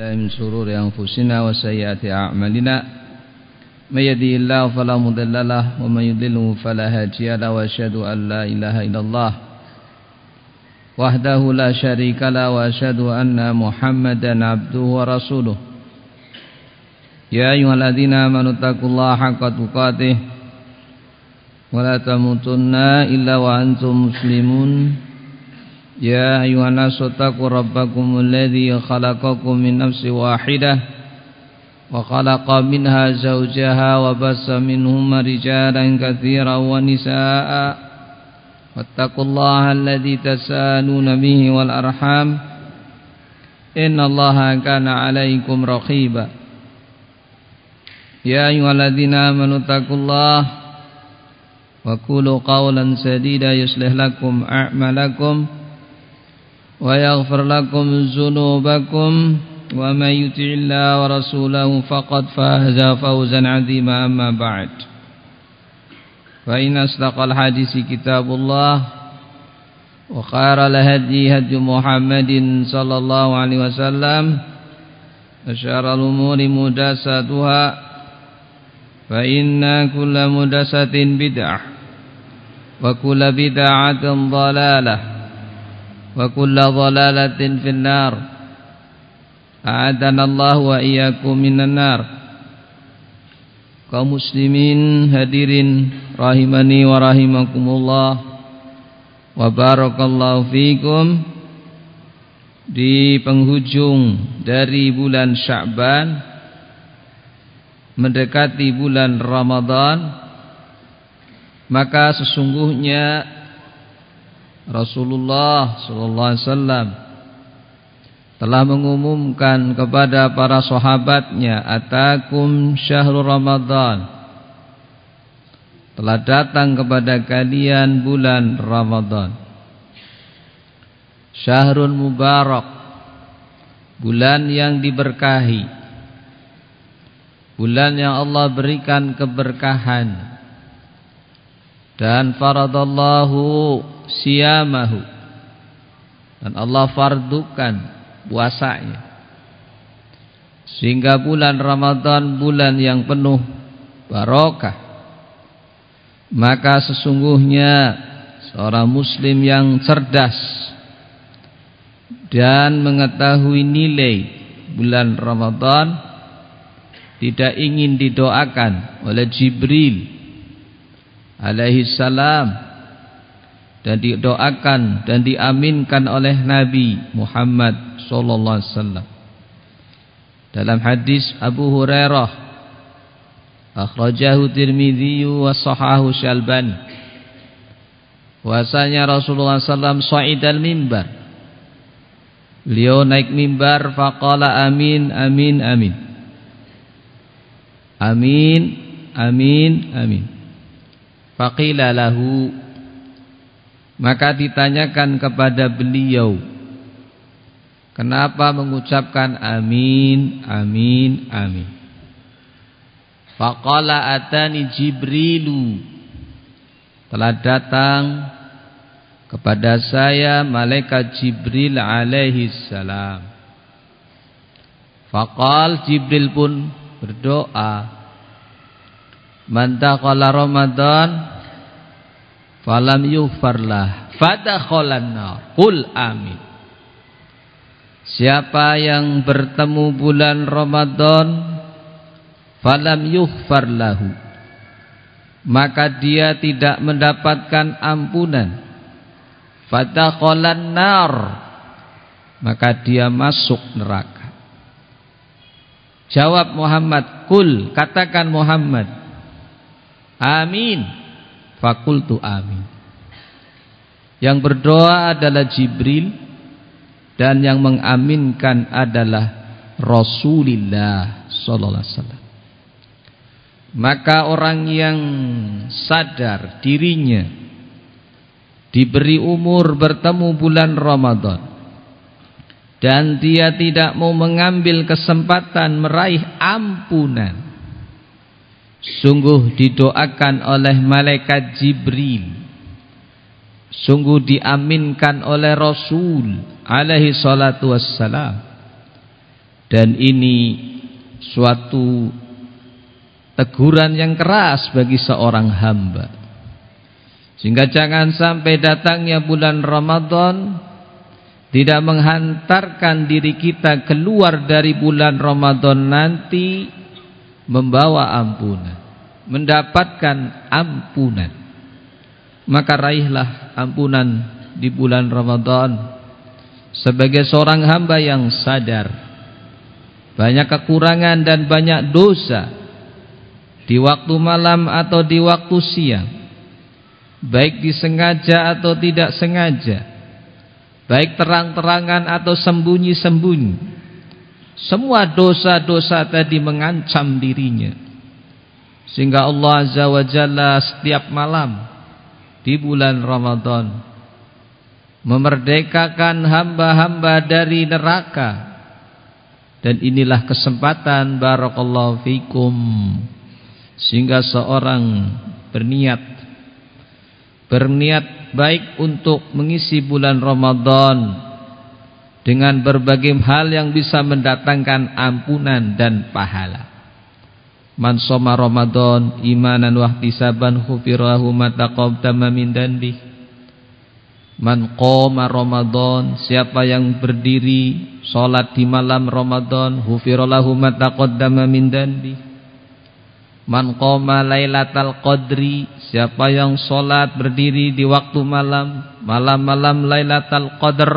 بالله من شرور أنفسنا وسيئات أعمالنا. من يهده الله فلا مضل له ومن يضلل فلا هادي له وأشهد أن لا إله إلا الله وحده لا شريك له وأشهد أن محمدا عبده ورسوله. يا أيها الذين آمنوا اتقوا الله حق تقاته ولا تموتن إلا وأنتم مسلمون. يا أيها الناس اتقوا ربكم الذي خلقكم من نفس واحدة وخلق منها زوجها وبس منهما رجالا كثيرا ونساء واتقوا الله الذي تسالون به والأرحام إن الله كان عليكم رقيبا يا أيها الذين آمنوا اتقوا الله وقولوا قولا سديدا يصلح لكم أعمالكم ويغفر لكم ذنوبكم ومن يطع الله ورسوله فقد فاز فوزا عظيما أما بعد. فإن أصدق الحديث كتاب الله وخير الهدي هدي محمد صلى الله عليه وسلم وشر الأمور مدساتها فإن كل مدسة بدعة وكل بدعة ضلالة وكل ضلالة في النار أعادنا الله وإياكم من النار kaum muslimin hadirin rahimani wa rahimakumullah wa barakallahu fikum di penghujung dari bulan Sya'ban mendekati bulan Ramadan maka sesungguhnya Rasulullah sallallahu alaihi wasallam telah mengumumkan kepada para sahabatnya atakum syahrul ramadan. Telah datang kepada kalian bulan Ramadan. Syahrul mubarak bulan yang diberkahi. Bulan yang Allah berikan keberkahan. Dan faradallahu siyamahu. Dan Allah fardukan puasanya. Sehingga bulan Ramadan bulan yang penuh barokah. Maka sesungguhnya seorang muslim yang cerdas dan mengetahui nilai bulan Ramadan tidak ingin didoakan oleh Jibril alaihi salam dan didoakan dan diaminkan oleh Nabi Muhammad sallallahu alaihi wasallam. Dalam hadis Abu Hurairah akhrajahu Tirmizi wa sahahu Syalbani. Wasanya Rasulullah sallam sa'idal mimbar. Beliau naik mimbar faqala amin amin amin. Amin amin amin. Faqila lahu Maka ditanyakan kepada beliau Kenapa mengucapkan amin, amin, amin? Faqala atani Jibrilu Telah datang kepada saya malaikat Jibril alaihi salam. Faqal Jibril pun berdoa Man dakhala Ramadan falam yughfarlah fadakhalan. Qul amin. Siapa yang bertemu bulan Ramadan falam yughfar lahu maka dia tidak mendapatkan ampunan. Fadakhalan nar maka dia masuk neraka. Jawab Muhammad, "Kul," katakan Muhammad, Amin. Fakultu amin. Yang berdoa adalah Jibril dan yang mengaminkan adalah Rasulullah sallallahu alaihi wasallam. Maka orang yang sadar dirinya diberi umur bertemu bulan Ramadan dan dia tidak mau mengambil kesempatan meraih ampunan Sungguh didoakan oleh malaikat Jibril. Sungguh diaminkan oleh Rasul alaihi salatu wassalam. Dan ini suatu teguran yang keras bagi seorang hamba. Sehingga jangan sampai datangnya bulan Ramadan tidak menghantarkan diri kita keluar dari bulan Ramadan nanti membawa ampunan mendapatkan ampunan. Maka raihlah ampunan di bulan Ramadan sebagai seorang hamba yang sadar. Banyak kekurangan dan banyak dosa di waktu malam atau di waktu siang. Baik disengaja atau tidak sengaja. Baik terang-terangan atau sembunyi-sembunyi semua dosa-dosa tadi mengancam dirinya. Sehingga Allah Azza wa Jalla setiap malam di bulan Ramadan memerdekakan hamba-hamba dari neraka. Dan inilah kesempatan barakallahu fikum sehingga seorang berniat berniat baik untuk mengisi bulan Ramadan dengan berbagai hal yang bisa mendatangkan ampunan dan pahala. Man soma Ramadan imanan wa ihtisaban khufirahu ma taqaddama min. Man qoma Ramadan Siapa yang berdiri Salat di malam Ramadan Hufirolahu mataqaddama min danbi Man qoma laylatal qadri Siapa yang salat berdiri di waktu malam Malam-malam laylatal qadr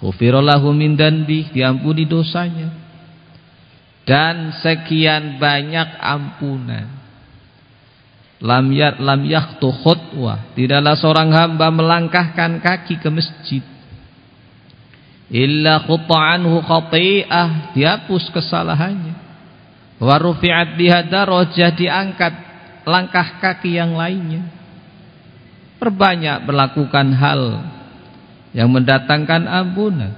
Hufirolahu min danbi Diampuni dosanya. Dan sekian banyak ampunan. Lam yat lam yakhtu khutwah tidaklah seorang hamba melangkahkan kaki ke masjid. Illa khutta anhu khati'ah. Dihapus kesalahannya. Wa rufi'at darajah. Diangkat langkah kaki yang lainnya. Perbanyak melakukan hal yang mendatangkan ampunan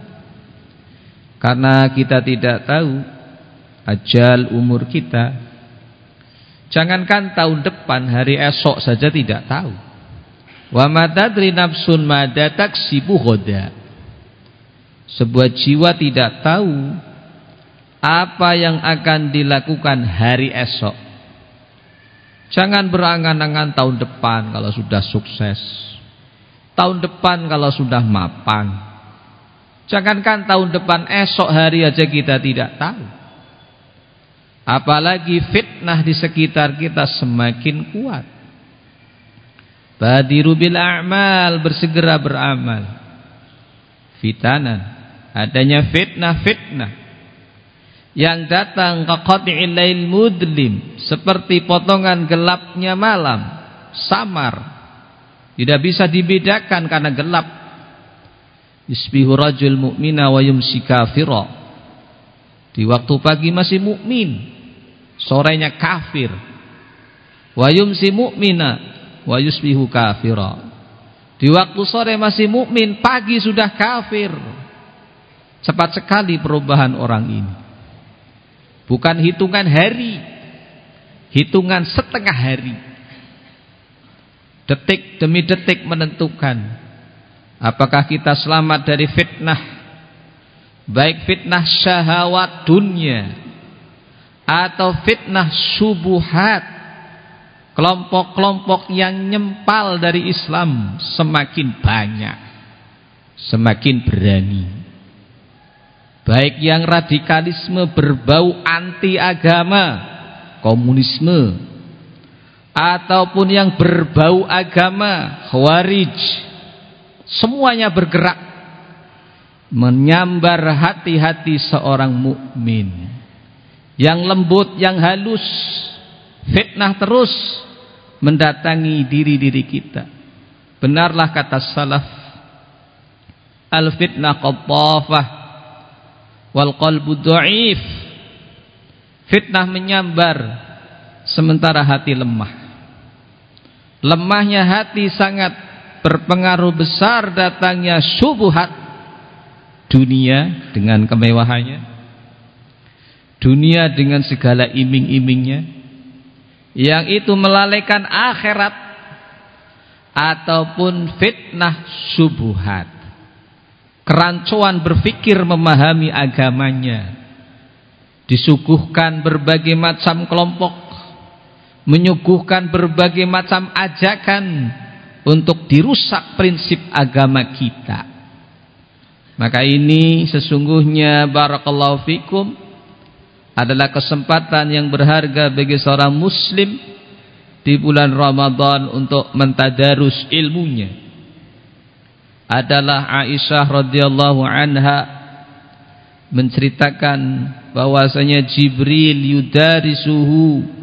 karena kita tidak tahu ajal umur kita Jangankan tahun depan, hari esok saja tidak tahu. Wa madadri nafsun mada taksibu ghoda. Sebuah jiwa tidak tahu apa yang akan dilakukan hari esok. Jangan berangan-angan tahun depan kalau sudah sukses. Tahun depan kalau sudah mapan. Jangankan tahun depan esok hari aja kita tidak tahu. Apalagi fitnah di sekitar kita semakin kuat. Badiru bil a'mal bersegera beramal. Fitanan adanya fitnah-fitnah yang datang ke qati'il lail mudlim seperti potongan gelapnya malam, samar. Tidak bisa dibedakan karena gelap. Yusbihu rajul mu'mina wa yumsi kafira. Di waktu pagi masih mukmin, sorenya kafir. Wa yumsi mu'mina wa yusbihu kafira. Di waktu sore masih mukmin pagi sudah kafir. Cepat sekali perubahan orang ini. Bukan hitungan hari hitungan setengah hari detik demi detik menentukan apakah kita selamat dari fitnah baik fitnah syahwat dunia atau fitnah subuhat kelompok-kelompok yang nyempal dari Islam semakin banyak semakin berani. Baik yang radikalisme berbau anti agama komunisme ataupun yang berbau agama khawarij semuanya bergerak menyambar hati-hati seorang mukmin yang lembut, yang halus, fitnah terus mendatangi diri-diri kita. Benarlah kata salaf, al-fitnah qattafah wal qalbu dhaif. Fitnah menyambar sementara hati lemah. Lemahnya hati sangat berpengaruh besar datangnya subuhat dunia dengan kemewahannya dunia dengan segala iming-imingnya yang itu melalaikan akhirat ataupun fitnah subuhat. Kerancuan berpikir memahami agamanya disuguhkan berbagai macam kelompok menyuguhkan berbagai macam ajakan untuk dirusak prinsip agama kita. Maka ini sesungguhnya barakallahu fikum adalah kesempatan yang berharga bagi seorang muslim di bulan Ramadan untuk mentadarus ilmunya. Adalah Aisyah radhiyallahu anha menceritakan bahwasanya Jibril yudarisuhu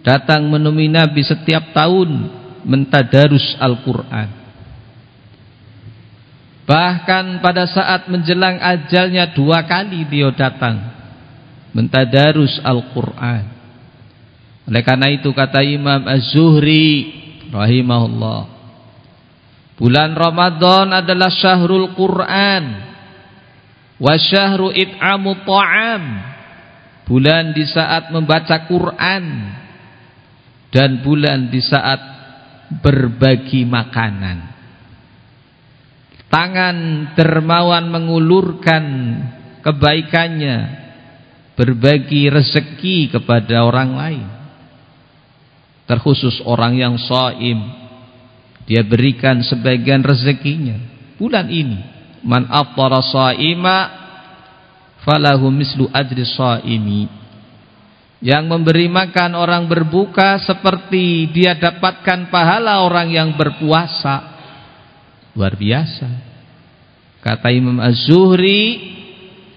datang menemui Nabi setiap tahun mentadarus Al-Qur'an. Bahkan pada saat menjelang ajalnya dua kali dia datang mentadarus Al-Qur'an. Oleh karena itu kata Imam Az-Zuhri rahimahullah Bulan Ramadan adalah syahrul Quran wa syahru it'amu ta'am bulan di saat membaca Quran dan bulan di saat berbagi makanan. Tangan dermawan mengulurkan kebaikannya berbagi rezeki kepada orang lain. Terkhusus orang yang saim dia berikan sebagian rezekinya. Bulan ini man aftara saima falahu mislu ajri saimi yang memberi makan orang berbuka seperti dia dapatkan pahala orang yang berpuasa. Luar biasa. Kata Imam Az-Zuhri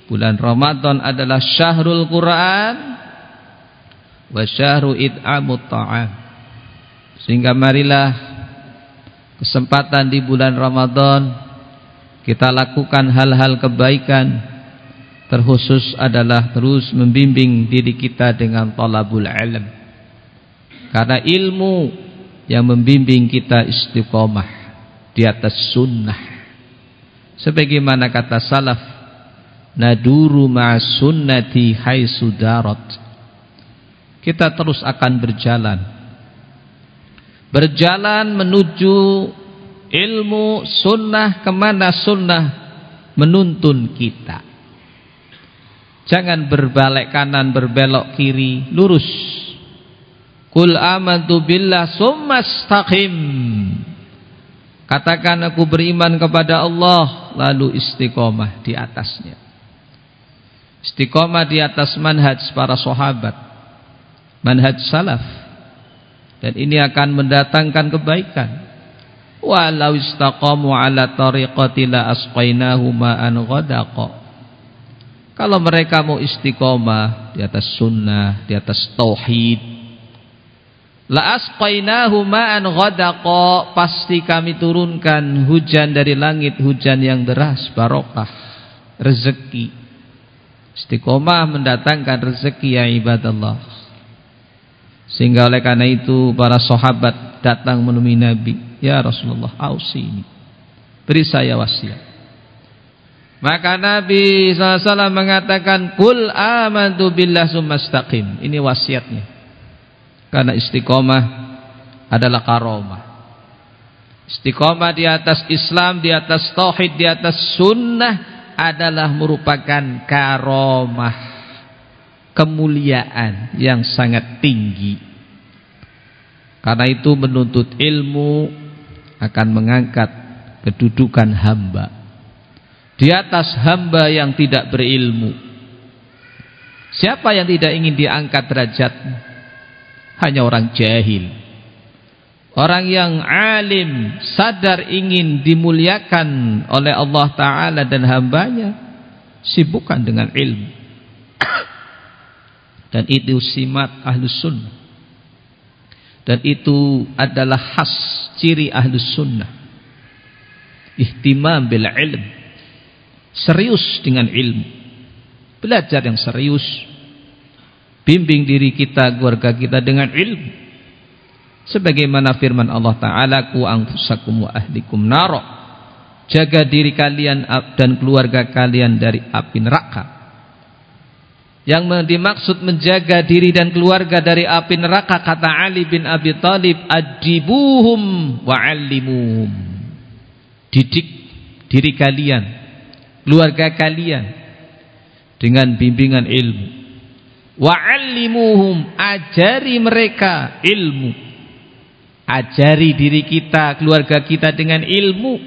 bulan Ramadan adalah syahrul Quran wa syahru id'amut ta'am. Sehingga marilah kesempatan di bulan Ramadan kita lakukan hal-hal kebaikan terkhusus adalah terus membimbing diri kita dengan talabul ilm. Karena ilmu yang membimbing kita istiqomah di atas sunnah. Sebagaimana kata salaf naduru ma sunnati haitsu darat. Kita terus akan berjalan. Berjalan menuju ilmu sunnah ke mana sunnah menuntun kita jangan berbalik kanan berbelok kiri lurus. Kul amantu billah summastaqim katakan aku beriman kepada Allah lalu istiqomah di atasnya. Istiqomah di atas manhaj para sahabat manhaj salaf. Dan ini akan mendatangkan kebaikan. Walau istaqamu ala tariqati la ma'an ghadaqa kalau mereka mau istiqomah di atas sunnah di atas tauhid la asqainahu ma'an ghadaqa pasti kami turunkan hujan dari langit hujan yang deras barokah rezeki. Istiqomah mendatangkan rezeki ya ibadallah. Sehingga oleh karena itu para sahabat datang menemui Nabi. Ya Rasulullah ausini Beri saya wasiat Maka Nabi SAW mengatakan Kul amantu billah summastaqim Ini wasiatnya. Karena istiqomah adalah karomah. Istiqomah di atas Islam Di atas Tauhid Di atas Sunnah Adalah merupakan karomah Kemuliaan Yang sangat tinggi. Karena itu menuntut ilmu akan mengangkat kedudukan hamba di atas hamba yang tidak berilmu. Siapa yang tidak ingin diangkat derajatnya? Hanya orang jahil. Orang yang alim sadar ingin dimuliakan oleh Allah Ta'ala dan hambanya sibukkan dengan ilmu. Dan itu simat ahlus sunnah. Dan itu adalah khas ciri ahlus sunnah. Ihtimam bil ilm serius dengan ilmu. Belajar yang serius. Bimbing diri kita keluarga kita dengan ilmu. Sebagaimana firman Allah taala ku anfusakum wa ahlikum naro. Jaga diri kalian dan keluarga kalian dari api neraka. Yang dimaksud menjaga diri dan keluarga dari api neraka kata Ali bin Abi Thalib adibuhum wa'allimuhum didik diri kalian keluarga kalian dengan bimbingan ilmu Wa'allimuhum ajari mereka ilmu. Ajari diri kita, keluarga kita dengan ilmu.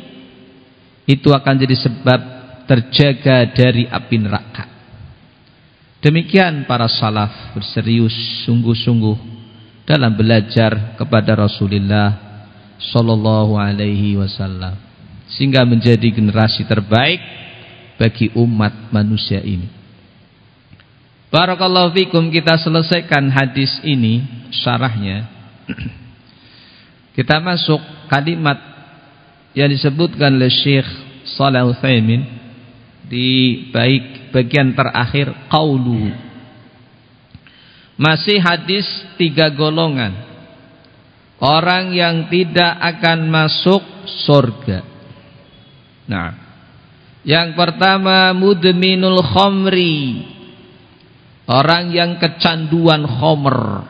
Itu akan jadi sebab terjaga dari api neraka. Demikian para salaf berserius sungguh-sungguh dalam belajar kepada Rasulullah sallallahu alaihi wasallam sehingga menjadi generasi terbaik bagi umat manusia ini. Barakallahu fikum kita selesaikan hadis ini syarahnya. Kita masuk kalimat yang disebutkan oleh Syekh Shalih Utsaimin di baik bagian terakhir qaulu. Masih hadis tiga golongan. Orang yang tidak akan masuk surga. Nah, yang pertama mudminul khamri Orang yang kecanduan khomer.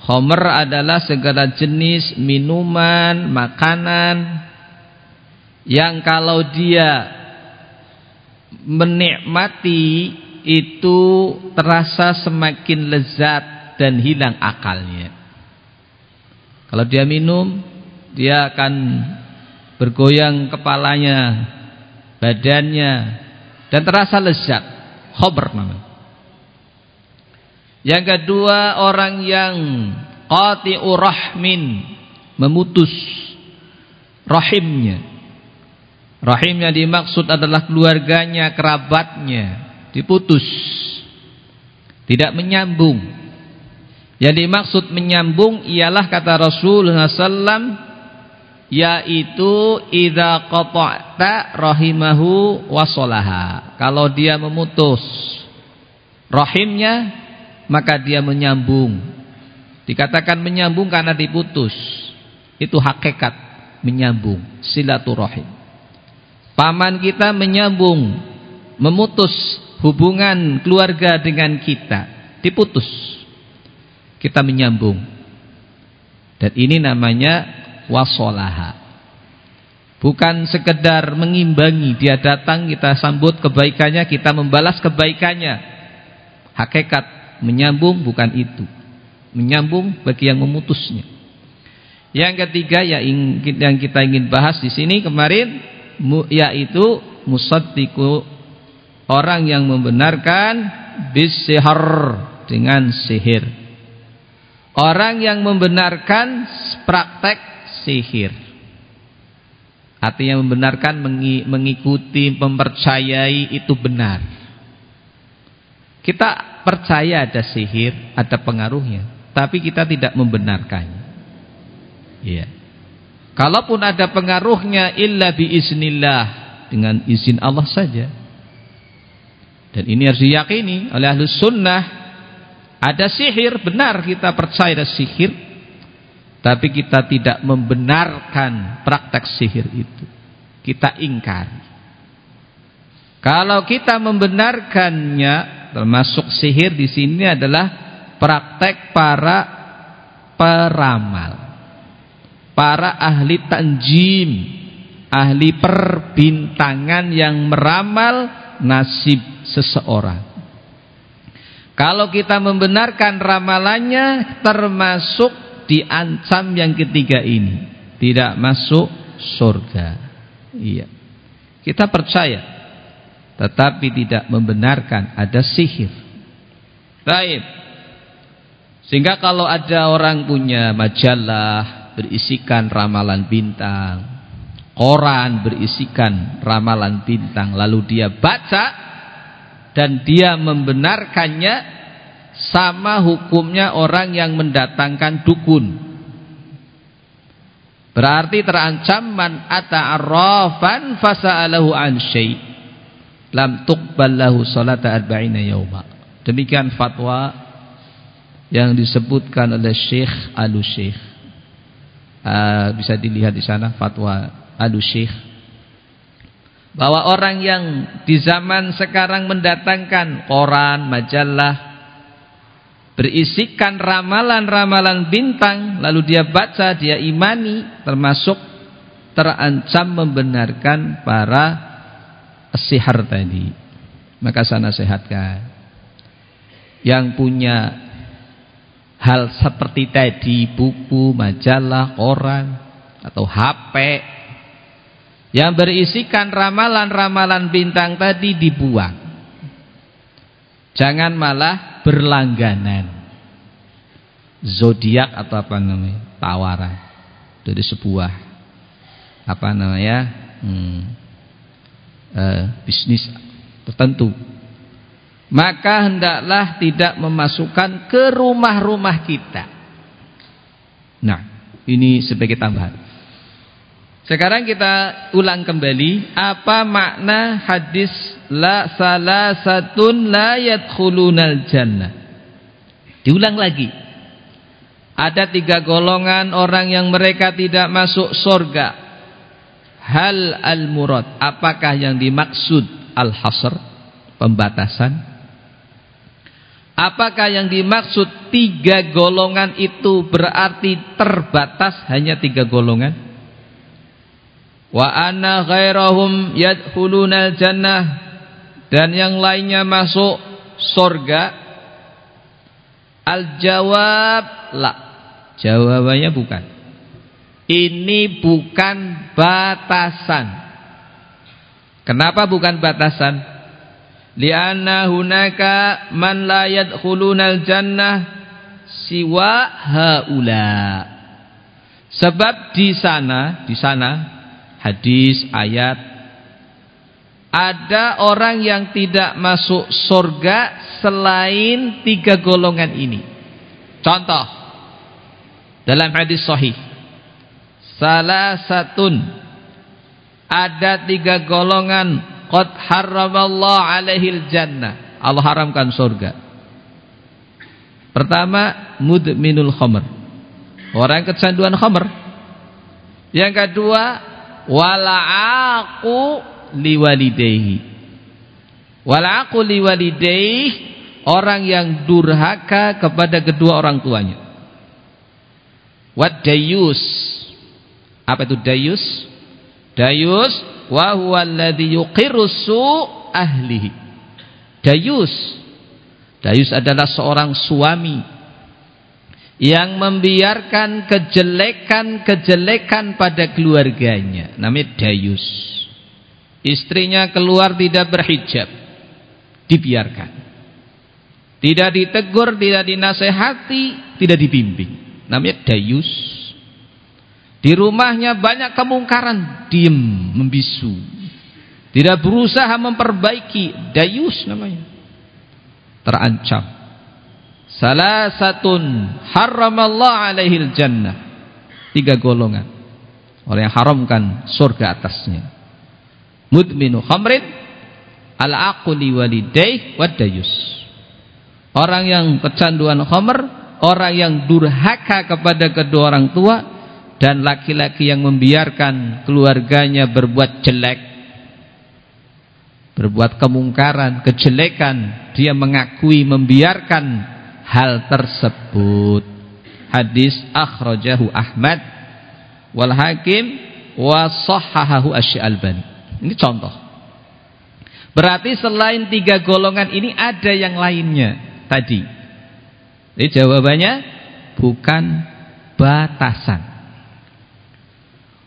Khomer adalah segala jenis minuman, makanan Yang kalau dia menikmati itu terasa semakin lezat dan hilang akalnya. Kalau dia minum dia akan bergoyang kepalanya, badannya dan terasa lezat khobar namanya. Yang kedua orang yang qati'u rahmin memutus rahimnya. Rahimnya dimaksud adalah keluarganya, kerabatnya diputus. Tidak menyambung. Yang dimaksud menyambung ialah kata Rasulullah sallallahu yaitu idza qata'ta rahimahu wasolaha kalau dia memutus rahimnya maka dia menyambung. Dikatakan menyambung karena diputus. Itu hakikat menyambung silaturahim. Paman kita menyambung memutus hubungan keluarga dengan kita. Diputus. Kita menyambung. Dan ini namanya wasolaha. Bukan sekedar mengimbangi dia datang kita sambut kebaikannya kita membalas kebaikannya. Hakikat menyambung bukan itu. Menyambung bagi yang memutusnya. Yang ketiga yang kita ingin bahas di sini kemarin yaitu musaddiqu orang yang membenarkan bisihar dengan sihir. Orang yang membenarkan praktek sihir. Artinya membenarkan mengikuti, mempercayai itu benar. Kita percaya ada sihir, ada pengaruhnya, tapi kita tidak membenarkannya. Iya. Kalaupun ada pengaruhnya illa biiznillah dengan izin Allah saja. Dan ini harus diyakini oleh ahli sunnah ada sihir, benar kita percaya ada sihir tapi kita tidak membenarkan praktek sihir itu. Kita ingkar. Kalau kita membenarkannya, termasuk sihir di sini adalah praktek para peramal. Para ahli tanjim, ahli perbintangan yang meramal nasib seseorang. Kalau kita membenarkan ramalannya termasuk diancam yang ketiga ini tidak masuk surga. Iya. Kita percaya tetapi tidak membenarkan ada sihir. Baik. Sehingga kalau ada orang punya majalah berisikan ramalan bintang koran berisikan ramalan bintang lalu dia baca dan dia membenarkannya sama hukumnya orang yang mendatangkan dukun. Berarti terancam man ata'arrafan fasa'alahu an syai' lam tuqbal lahu salata arba'ina yawma. Demikian fatwa yang disebutkan oleh Syekh Al-Syekh. Uh, bisa dilihat di sana fatwa Al-Syekh bahwa orang yang di zaman sekarang mendatangkan koran, majalah berisikan ramalan-ramalan bintang lalu dia baca, dia imani termasuk terancam membenarkan para sihar tadi maka sana sehatkan yang punya hal seperti tadi buku, majalah, koran atau HP yang berisikan ramalan-ramalan bintang tadi dibuang. Jangan malah berlangganan. Zodiak atau apa namanya? Tawaran. Dari sebuah apa namanya? Hmm, uh, bisnis tertentu maka hendaklah tidak memasukkan ke rumah-rumah kita. Nah, ini sebagai tambahan. Sekarang kita ulang kembali apa makna hadis la salasatun la yadkhulunal jannah. Diulang lagi. Ada tiga golongan orang yang mereka tidak masuk surga. Hal al-murad. Apakah yang dimaksud al-hasr? Pembatasan Apakah yang dimaksud tiga golongan itu berarti terbatas hanya tiga golongan? Wa anna ghairahum yadkhuluna jannah dan yang lainnya masuk surga? Al-jawab la. Jawabannya bukan. Ini bukan batasan. Kenapa bukan batasan? lianna hunaka man la yadkhulunal jannah siwa haula sebab di sana di sana hadis ayat ada orang yang tidak masuk surga selain tiga golongan ini contoh dalam hadis sahih salah satun ada tiga golongan qad harramallahu alaihil jannah. Allah haramkan surga. Pertama, mudminul khamr. Orang kecanduan khamr. Yang kedua, wala'aqu liwalidayhi. Wala'aqu liwalidayhi orang yang durhaka kepada kedua orang tuanya. Wat dayus. Apa itu dayus? Dayus wa huwa alladhi yuqirru ahlihi. Dayus. Dayus adalah seorang suami yang membiarkan kejelekan-kejelekan pada keluarganya. Namanya dayus. Istrinya keluar tidak berhijab. Dibiarkan. Tidak ditegur, tidak dinasehati, tidak dibimbing. Namanya dayus. Di rumahnya banyak kemungkaran, diem, membisu. Tidak berusaha memperbaiki, dayus namanya. Terancam. Salah satun haramallah alaihil jannah. Tiga golongan. Orang yang haramkan surga atasnya. Mudminu khamrin al-aquli walidaih wadayus. Orang yang kecanduan khamr, orang yang durhaka kepada kedua orang tua, dan laki-laki yang membiarkan keluarganya berbuat jelek berbuat kemungkaran, kejelekan dia mengakui membiarkan hal tersebut. Hadis akhrajahu Ahmad wal Hakim wa sahhahahu Asy-Albani ini contoh. Berarti selain tiga golongan ini ada yang lainnya tadi. Jadi jawabannya bukan batasan.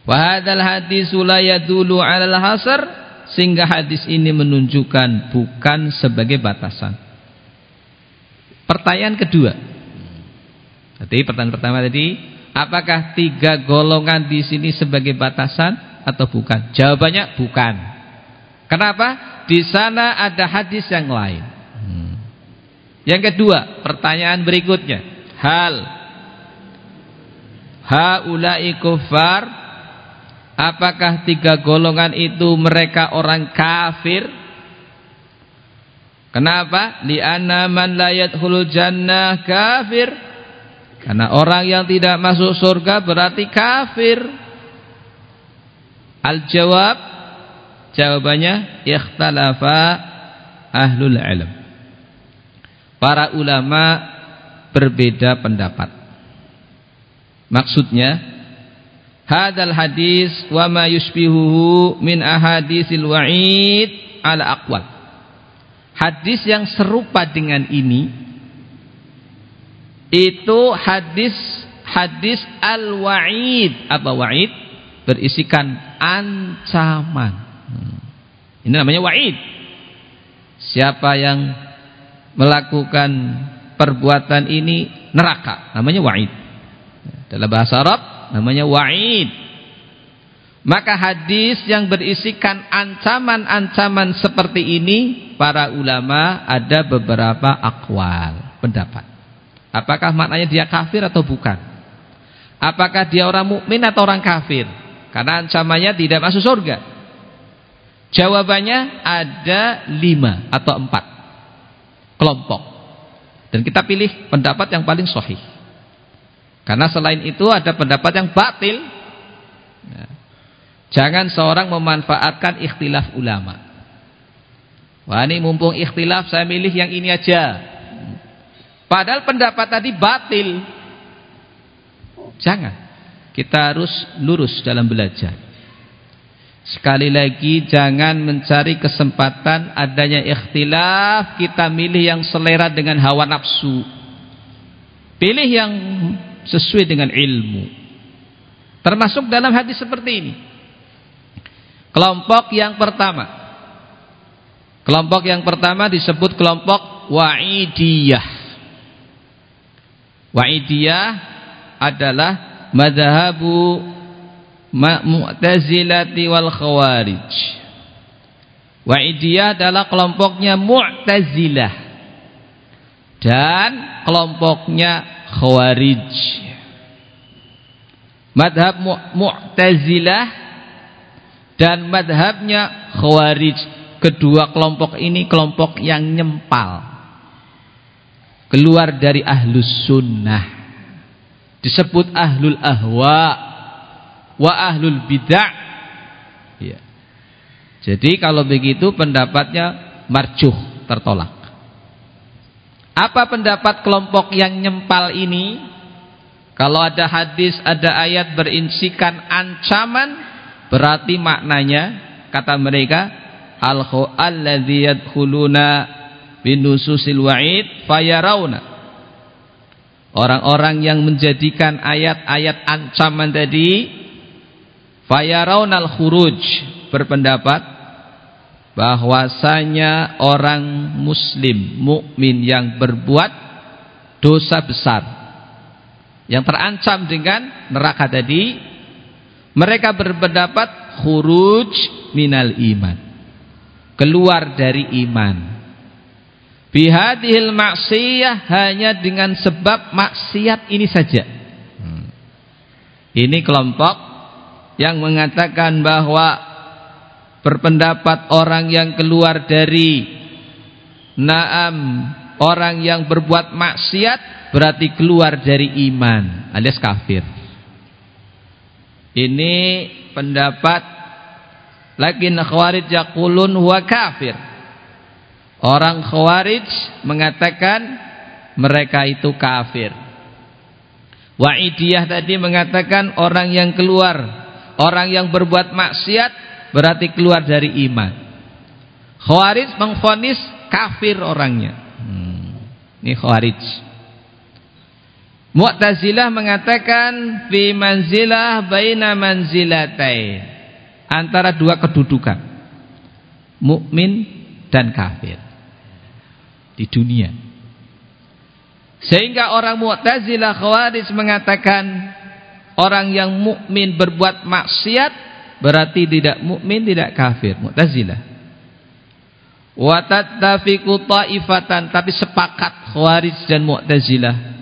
Wahadal hadis la yadulu 'alal hasar sehingga hadis ini menunjukkan bukan sebagai batasan. Pertanyaan kedua. Jadi pertanyaan pertama tadi, apakah tiga golongan di sini sebagai batasan atau bukan? Jawabannya bukan. Kenapa? Di sana ada hadis yang lain. Hmm. Yang kedua, pertanyaan berikutnya. Hal haula'i kuffar Apakah tiga golongan itu mereka orang kafir? Kenapa? Li'anna man la yadkhulul jannah kafir. Karena orang yang tidak masuk surga berarti kafir. Al-jawab jawabannya ikhtalafa ahlul ilm. Para ulama berbeda pendapat. Maksudnya hadal hadis wa ma yushbihuhu min ahadisil wa'id ala aqwal hadis yang serupa dengan ini itu hadis hadis al-wa'id. Apa wa'id? Berisikan ancaman. Hmm. ini namanya wa'id. Siapa yang melakukan perbuatan ini neraka. Namanya wa'id. Dalam bahasa Arab namanya wa'id maka hadis yang berisikan ancaman-ancaman seperti ini para ulama ada beberapa akwal pendapat apakah maknanya dia kafir atau bukan apakah dia orang mukmin atau orang kafir karena ancamannya tidak masuk surga jawabannya ada lima atau empat kelompok dan kita pilih pendapat yang paling sahih. Karena selain itu ada pendapat yang batil. Ya. Jangan seorang memanfaatkan ikhtilaf ulama. Wah ini mumpung ikhtilaf saya milih yang ini aja. Padahal pendapat tadi batil. Jangan. Kita harus lurus dalam belajar. Sekali lagi jangan mencari kesempatan adanya ikhtilaf kita milih yang selera dengan hawa nafsu. Pilih yang sesuai dengan ilmu. Termasuk dalam hadis seperti ini. Kelompok yang pertama. Kelompok yang pertama disebut kelompok wa'idiyah. Wa'idiyah adalah madhabu Mu'tazilati wal Khawarij. Wa'idiyah adalah kelompoknya Mu'tazilah dan kelompoknya Khawarij. Madhab Mu'tazilah dan madhabnya Khawarij. Kedua kelompok ini kelompok yang nyempal. Keluar dari ahlus sunnah. Disebut ahlul ahwa' wa ahlul bid'ah. Ya. Jadi kalau begitu pendapatnya marjuh, tertolak. Apa pendapat kelompok yang nyempal ini? Kalau ada hadis, ada ayat berinsikan ancaman, berarti maknanya kata mereka al-alladzi yadkhuluna binususil wa'id Orang-orang yang menjadikan ayat-ayat ancaman tadi Fayarawnal khuruj berpendapat bahwasanya orang muslim mukmin yang berbuat dosa besar yang terancam dengan neraka tadi mereka berpendapat khuruj minal iman. Keluar dari iman. Bihadihil maksiyah hanya dengan sebab maksiat ini saja. Hmm. ini kelompok yang mengatakan bahwa berpendapat orang yang keluar dari naam orang yang berbuat maksiat berarti keluar dari iman alias kafir ini pendapat lakin khawarij yaqulun huwa kafir orang khawarij mengatakan mereka itu kafir Wa'idiyah tadi mengatakan orang yang keluar Orang yang berbuat maksiat berarti keluar dari iman. Khawarij mengfonis kafir orangnya. Hmm. Ini khawarij. Mu'tazilah mengatakan fi manzilah baina manzilatain. Antara dua kedudukan. Mukmin dan kafir. Di dunia. Sehingga orang Mu'tazilah Khawarij mengatakan orang yang mukmin berbuat maksiat berarti tidak mukmin tidak kafir Mu'tazilah wa tattafiqu ta'ifatan tapi sepakat Khawarij dan Mu'tazilah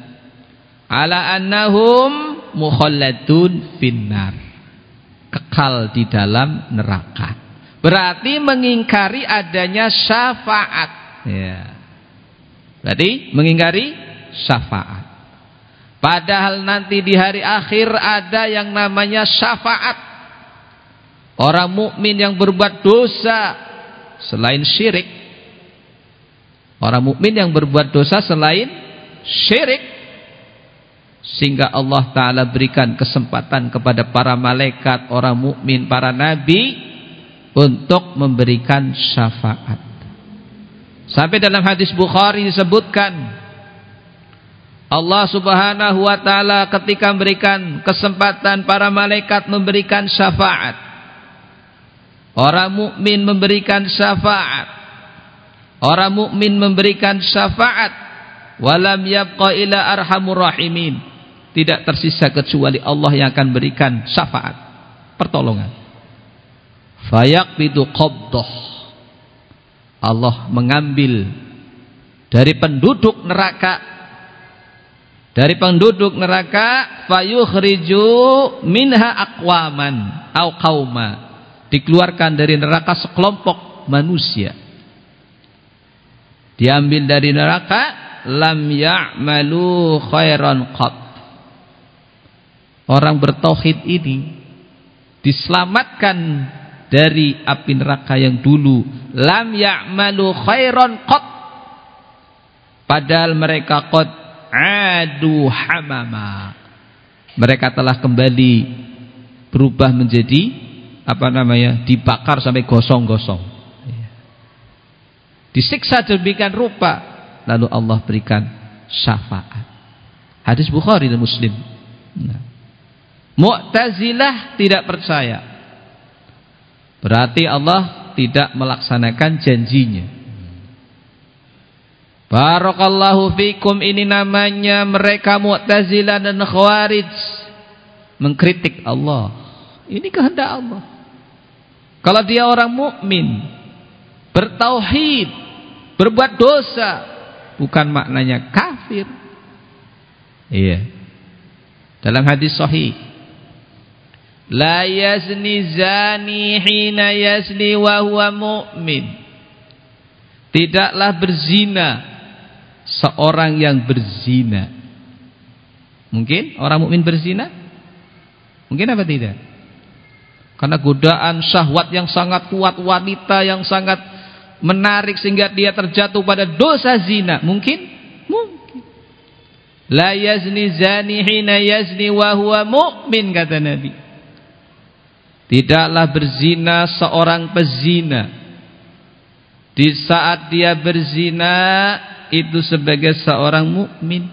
ala annahum mukhalladun finnar kekal di dalam neraka berarti mengingkari adanya syafaat ya berarti mengingkari syafaat Padahal nanti di hari akhir ada yang namanya syafaat. Orang mukmin yang berbuat dosa selain syirik. Orang mukmin yang berbuat dosa selain syirik. Sehingga Allah Ta'ala berikan kesempatan kepada para malaikat, orang mukmin, para nabi untuk memberikan syafaat. Sampai dalam hadis Bukhari disebutkan Allah subhanahu wa ta'ala ketika memberikan kesempatan para malaikat memberikan syafaat. Orang mukmin memberikan syafaat. Orang mukmin memberikan syafaat. Walam yabqa ila arhamur rahimin. Tidak tersisa kecuali Allah yang akan berikan syafaat. Pertolongan. Fayaqbidu qabdah. Allah mengambil dari penduduk neraka dari penduduk neraka fayukhriju minha aqwaman au qauma dikeluarkan dari neraka sekelompok manusia diambil dari neraka lam ya'malu khairan qat orang bertauhid ini diselamatkan dari api neraka yang dulu. Lam ya'malu khairan qat. Padahal mereka qad adu hamama. Mereka telah kembali berubah menjadi apa namanya dibakar sampai gosong-gosong. Disiksa demikian rupa lalu Allah berikan syafaat. Hadis Bukhari dan Muslim. Nah. Mu'tazilah tidak percaya berarti Allah tidak melaksanakan janjinya Barakallahu fikum ini namanya mereka Mu'tazilah dan Khawarij mengkritik Allah. Ini kehendak Allah. Kalau dia orang mukmin, bertauhid, berbuat dosa, bukan maknanya kafir. Iya. Dalam hadis sahih, la yazni zani hina yazni wa huwa mu'min. Tidaklah berzina seorang yang berzina. Mungkin orang mukmin berzina? Mungkin apa tidak? Karena godaan syahwat yang sangat kuat, wanita yang sangat menarik sehingga dia terjatuh pada dosa zina. Mungkin? Mungkin. La yazni zani hina yazni wa huwa mu'min kata Nabi. Tidaklah berzina seorang pezina. Di saat dia berzina itu sebagai seorang mukmin.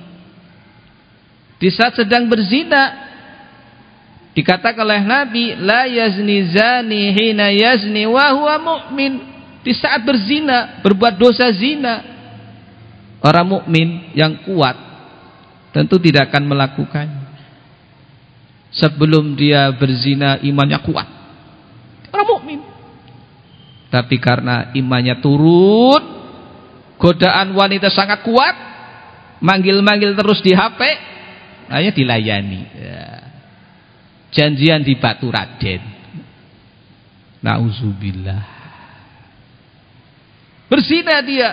Di saat sedang berzina dikatakan oleh Nabi la yazni zani hina yazni wa mu'min. Di saat berzina, berbuat dosa zina, orang mukmin yang kuat tentu tidak akan melakukannya. Sebelum dia berzina imannya kuat. Orang mukmin. Tapi karena imannya turun godaan wanita sangat kuat manggil-manggil terus di HP hanya dilayani ya. janjian di Batu Raden Nauzubillah berzina dia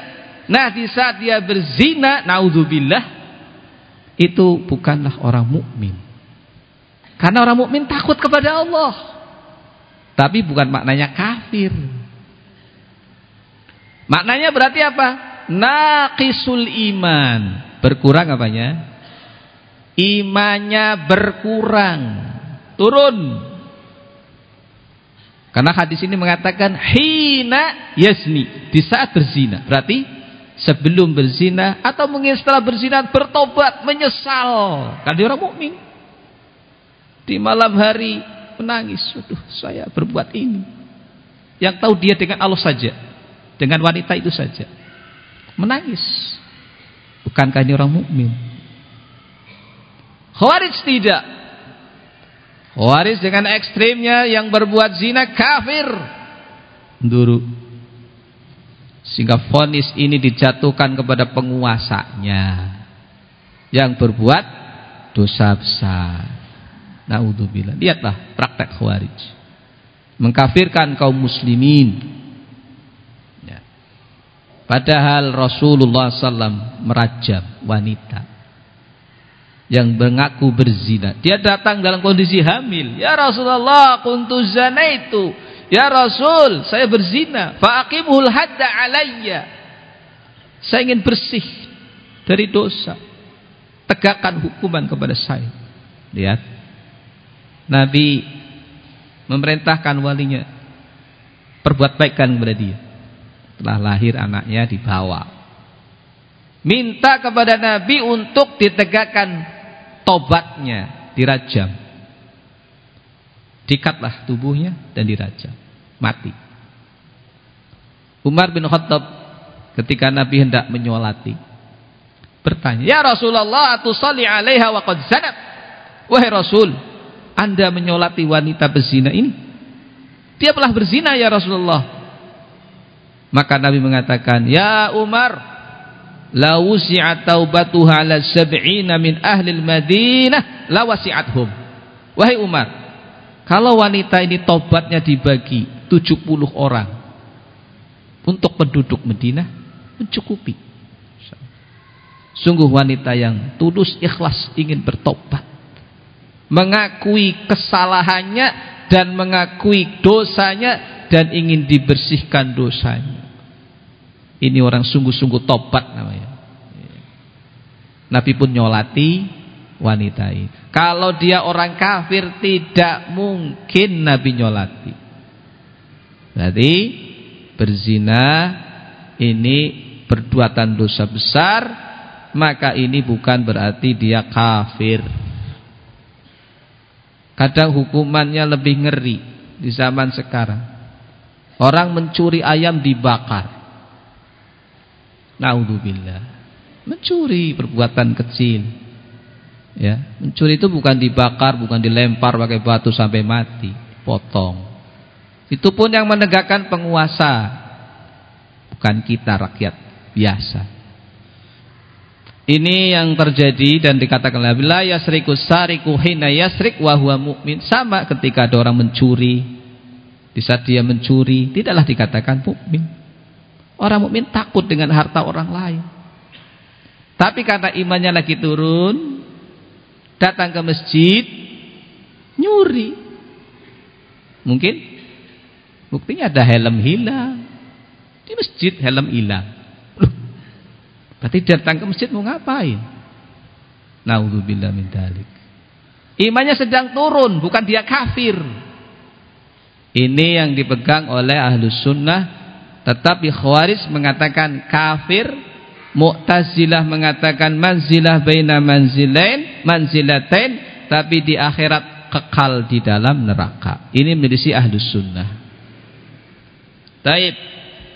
nah di saat dia berzina Nauzubillah itu bukanlah orang mukmin karena orang mukmin takut kepada Allah tapi bukan maknanya kafir maknanya berarti apa naqisul iman. Berkurang apanya? Imannya berkurang. Turun. Karena hadis ini mengatakan hina yasni, di saat berzina. Berarti sebelum berzina atau mungkin setelah berzina bertobat, menyesal. Dia orang mukmin. Di malam hari menangis, "Aduh, saya berbuat ini." Yang tahu dia dengan Allah saja, dengan wanita itu saja menangis. Bukankah ini orang mukmin? Khawarij tidak. Khawarij dengan ekstrimnya yang berbuat zina kafir. Duru. Sehingga vonis ini dijatuhkan kepada penguasanya yang berbuat dosa besar. Naudzubillah. Lihatlah praktek Khawarij. Mengkafirkan kaum muslimin Padahal Rasulullah SAW merajam wanita yang mengaku berzina. Dia datang dalam kondisi hamil. Ya Rasulullah, kuntu itu. Ya Rasul, saya berzina. Fa'aqimul hadda alayya. Saya ingin bersih dari dosa. Tegakkan hukuman kepada saya. Lihat. Nabi memerintahkan walinya perbuat baikkan kepada dia. Setelah lahir anaknya dibawa. minta kepada Nabi untuk ditegakkan tobatnya dirajam dikatlah tubuhnya dan dirajam mati Umar bin Khattab ketika Nabi hendak menyolati bertanya ya Rasulullah atusalli alaiha wa qad wahai Rasul anda menyolati wanita berzina ini? Dia telah berzina ya Rasulullah. Maka Nabi mengatakan ya Umar la wusi'at taubatuha ala sab'ina min ahli Madinah la wasi'athum. Wahai Umar kalau wanita ini tobatnya dibagi 70 orang untuk penduduk Madinah mencukupi. Sungguh wanita yang tulus ikhlas ingin bertobat mengakui kesalahannya dan mengakui dosanya dan ingin dibersihkan dosanya ini orang sungguh-sungguh tobat namanya. Nabi pun nyolati wanita ini. Kalau dia orang kafir tidak mungkin Nabi nyolati. Berarti berzina ini perbuatan dosa besar, maka ini bukan berarti dia kafir. Kadang hukumannya lebih ngeri di zaman sekarang. Orang mencuri ayam dibakar. Naudzubillah. Mencuri perbuatan kecil. Ya, mencuri itu bukan dibakar, bukan dilempar pakai batu sampai mati, potong. Itu pun yang menegakkan penguasa. Bukan kita rakyat biasa. Ini yang terjadi dan dikatakan la yasriku sariku hina yasrik wa huwa mu'min. Sama ketika ada orang mencuri. Di saat dia mencuri, tidaklah dikatakan mukmin. Orang mukmin takut dengan harta orang lain. Tapi karena imannya lagi turun, datang ke masjid, nyuri. Mungkin buktinya ada helm hilang. Di masjid helm hilang. Berarti datang ke masjid mau ngapain? Naudzubillah min dalik. Imannya sedang turun, bukan dia kafir. Ini yang dipegang oleh ahlus sunnah tetapi Khawarij mengatakan kafir, Mu'tazilah mengatakan manzilah baina manzilain, manzilatain, tapi di akhirat kekal di dalam neraka. Ini menjadi ahlus sunnah. Taib.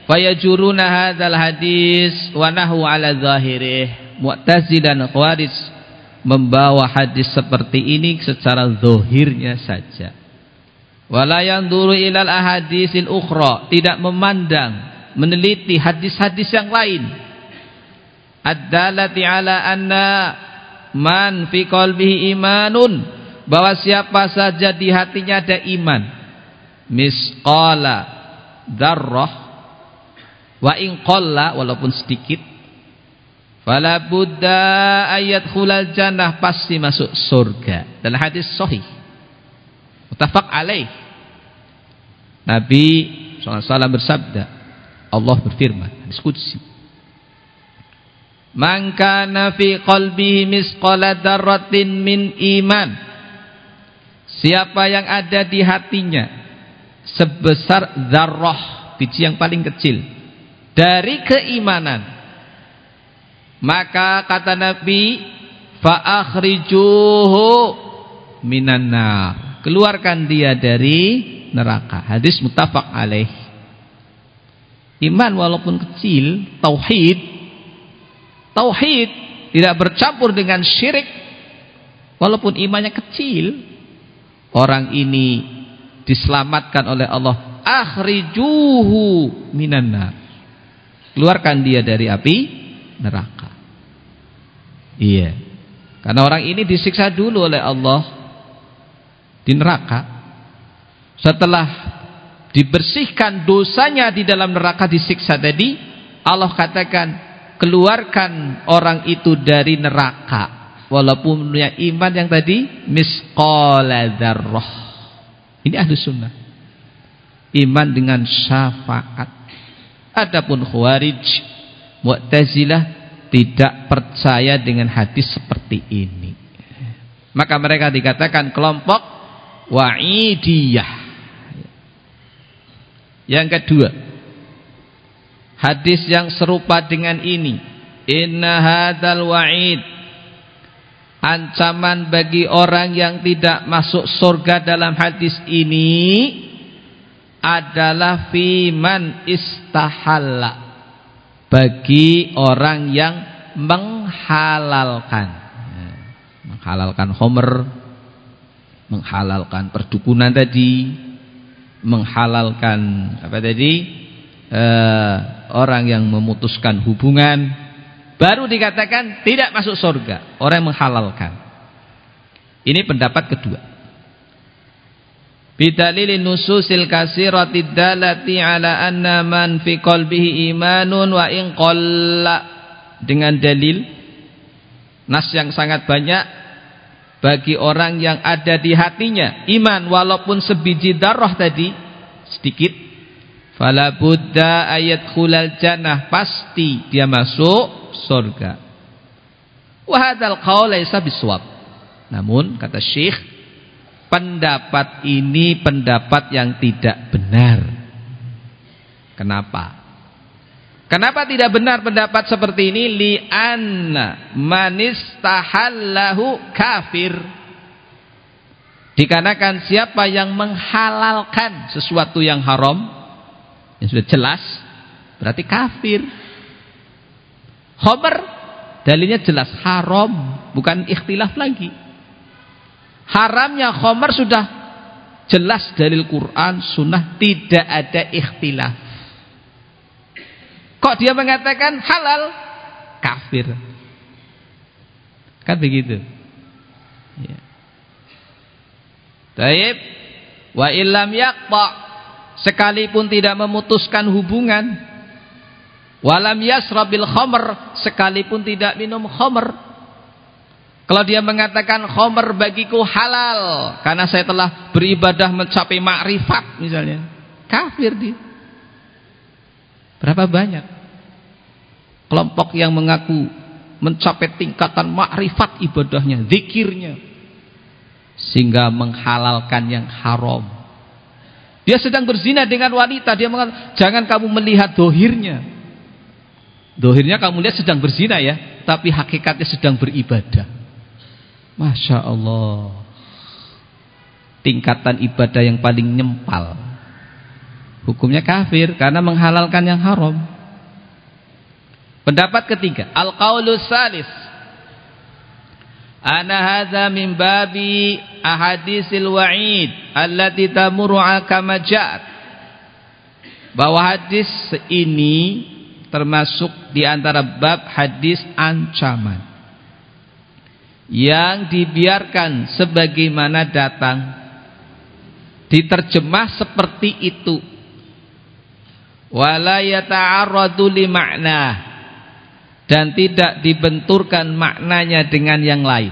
Fayajuruna hadzal hadis wa nahu ala zahirih. Mu'tazilah dan Khawarij membawa hadis seperti ini secara zahirnya saja. Wala yanzuru ilal ahadisil ukhra. Tidak memandang meneliti hadis-hadis yang lain. Ad-dalati ala anna man fi qalbihi imanun. Bahwa siapa saja di hatinya ada iman. Misqala dzarrah wa in qalla walaupun sedikit fala budda ayat khulal jannah pasti masuk surga dalam hadis sahih Mutafak alaih. Nabi SAW bersabda, Allah berfirman, diskusi. Man kana fi qalbihi misqala darratin min iman. Siapa yang ada di hatinya sebesar zarrah, biji yang paling kecil dari keimanan. Maka kata Nabi, fa akhrijuhu minan nar keluarkan dia dari neraka. Hadis mutafak alaih. Iman walaupun kecil, tauhid, tauhid tidak bercampur dengan syirik, walaupun imannya kecil, orang ini diselamatkan oleh Allah. Akhrijuhu minan nar. Keluarkan dia dari api neraka. Iya. Karena orang ini disiksa dulu oleh Allah di neraka. Setelah dibersihkan dosanya di dalam neraka disiksa tadi Allah katakan keluarkan orang itu dari neraka. Walaupun punya iman yang tadi misqala dzarrah. Ini ahli sunnah. Iman dengan syafaat adapun khawarij mu'tazilah tidak percaya dengan hadis seperti ini. Maka mereka dikatakan kelompok wa'idiyah. Yang kedua, hadis yang serupa dengan ini. Inna hadzal wa'id. Ancaman bagi orang yang tidak masuk surga dalam hadis ini adalah fiman istahalla. Bagi orang yang menghalalkan. Menghalalkan homer menghalalkan perdukunan tadi menghalalkan apa tadi? Uh, orang yang memutuskan hubungan baru dikatakan tidak masuk surga. Orang yang menghalalkan. Ini pendapat kedua bidalil nususil kasirati dalati ala anna man fi qalbihi imanun wa in dengan dalil nas yang sangat banyak bagi orang yang ada di hatinya. Iman walaupun sebiji darah tadi sedikit. Fala buddha ayat khulal jannah pasti dia masuk surga. Wa hadzal qaul laisa biswab. Namun kata syekh pendapat ini pendapat yang tidak benar kenapa Kenapa tidak benar pendapat seperti ini? Li'anna manistahallahu kafir. Dikarenakan siapa yang menghalalkan sesuatu yang haram, yang sudah jelas, berarti kafir. Khomer, dalilnya jelas haram, bukan ikhtilaf lagi. Haramnya khomer sudah jelas dalil Quran, sunnah, tidak ada ikhtilaf. Kok dia mengatakan halal? Kafir. Kan begitu. Ya. Taib. Wa illam yaqta. Sekalipun tidak memutuskan hubungan. Walam yasrabil khamr. Sekalipun tidak minum khamr. Kalau dia mengatakan khamr bagiku halal. Karena saya telah beribadah mencapai makrifat misalnya. Kafir dia. Berapa banyak kelompok yang mengaku mencapai tingkatan makrifat ibadahnya, zikirnya sehingga menghalalkan yang haram. Dia sedang berzina dengan wanita, dia mengatakan, jangan kamu melihat dohirnya. Dohirnya kamu lihat sedang berzina ya, tapi hakikatnya sedang beribadah. Masya Allah. Tingkatan ibadah yang paling nyempal hukumnya kafir karena menghalalkan yang haram. Pendapat ketiga, al-qaulus salis. Ana hadza min babi ahadisil wa'id allati tamurru kama ja'at. Bahwa hadis ini termasuk di antara bab hadis ancaman yang dibiarkan sebagaimana datang diterjemah seperti itu wala yata'arradu li makna dan tidak dibenturkan maknanya dengan yang lain.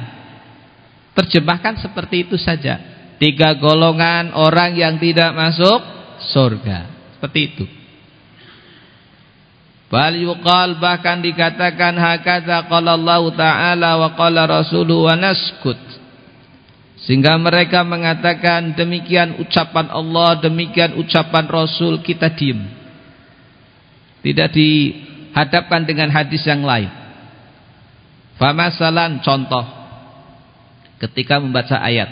Terjemahkan seperti itu saja. Tiga golongan orang yang tidak masuk surga. Seperti itu. Bal yuqal bahkan dikatakan hakadza qala Allah taala wa qala rasuluhu wa naskut. Sehingga mereka mengatakan demikian ucapan Allah, demikian ucapan Rasul, kita diam. Tidak dihadapkan dengan hadis yang lain. Famasalan contoh ketika membaca ayat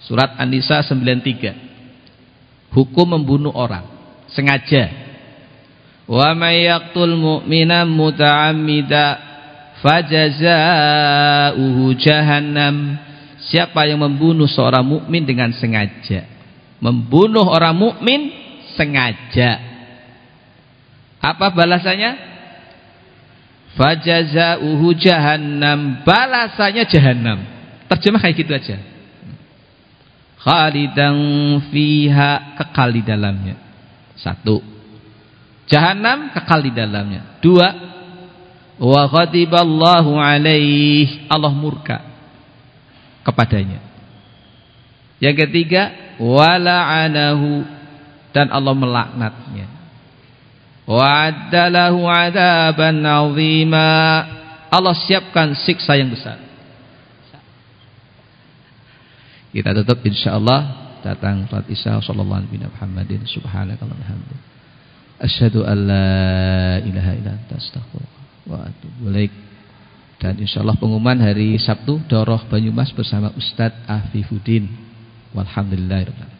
surat An-Nisa 93. Hukum membunuh orang sengaja. Wa may yaqtul mu'mina muta'ammida fajazauhu jahannam. Siapa yang membunuh seorang mukmin dengan sengaja? Membunuh orang mukmin sengaja apa balasannya? Fajazauhu jahannam. Balasannya jahannam. Terjemah kayak gitu aja. Khalidan fiha kekal di dalamnya. Satu. Jahannam kekal di dalamnya. Dua. Wa ghadiballahu alaih. Allah murka kepadanya. Yang ketiga, wala'anahu dan Allah melaknatnya. Wa'addalahu 'adaban 'azima. Allah siapkan siksa yang besar. Kita tutup insyaallah datang salat Isya sallallahu alaihi Muhammadin subhanakallahumma asyhadu an la ilaha illa anta astaghfiruka wa atubu ilaik. Dan insyaallah pengumuman hari Sabtu Doroh Banyumas bersama Ustadz Afifuddin. Walhamdulillahirabbil